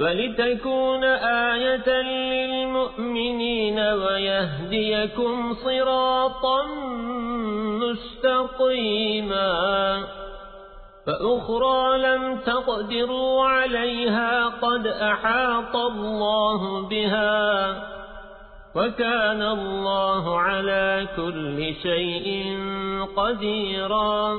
ولتكون آية للمؤمنين ويهديكم صراطا مستقيما فأخرى لم تقدروا عليها قد أحاط الله بها وكان الله على كل شيء قديراً